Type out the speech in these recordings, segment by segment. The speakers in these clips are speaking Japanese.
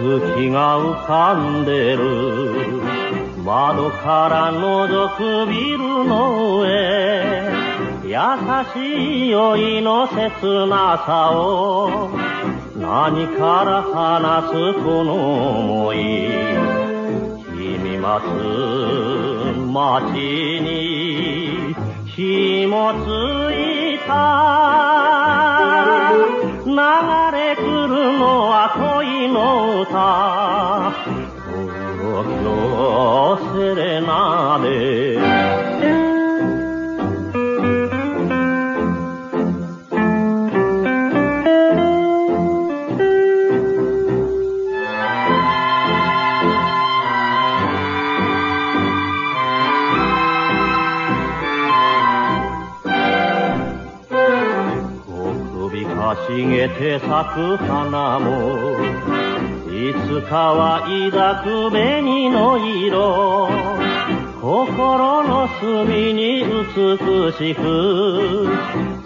月が浮かんでる。窓から覗くビルの上。優しい酔いの切なさを。何から話すこの想い。君待つ街に。日もついた。愛の歌東京セレナで首かしげて咲く花もいつかは抱く紅の色心の隅に美しく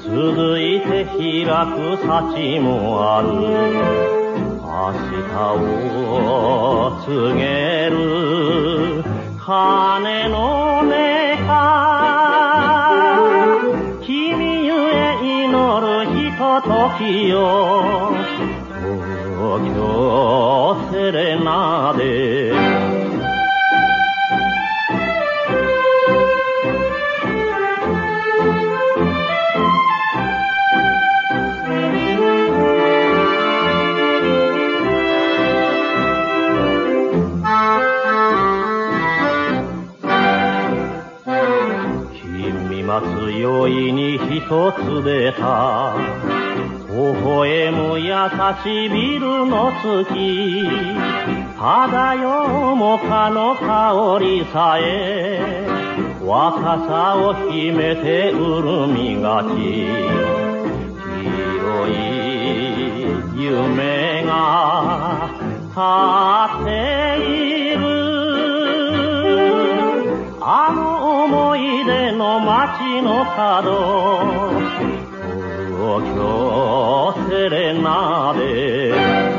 続いて開く幸もある。明日を告げる鐘の祈るひとときよ東京セレナで君待つ酔いに一つ出た。微笑む優しいビルの月漂うもかの香りさえ若さを秘めて潤みがち広い夢が立っているあの思い出の街の角東京セレナで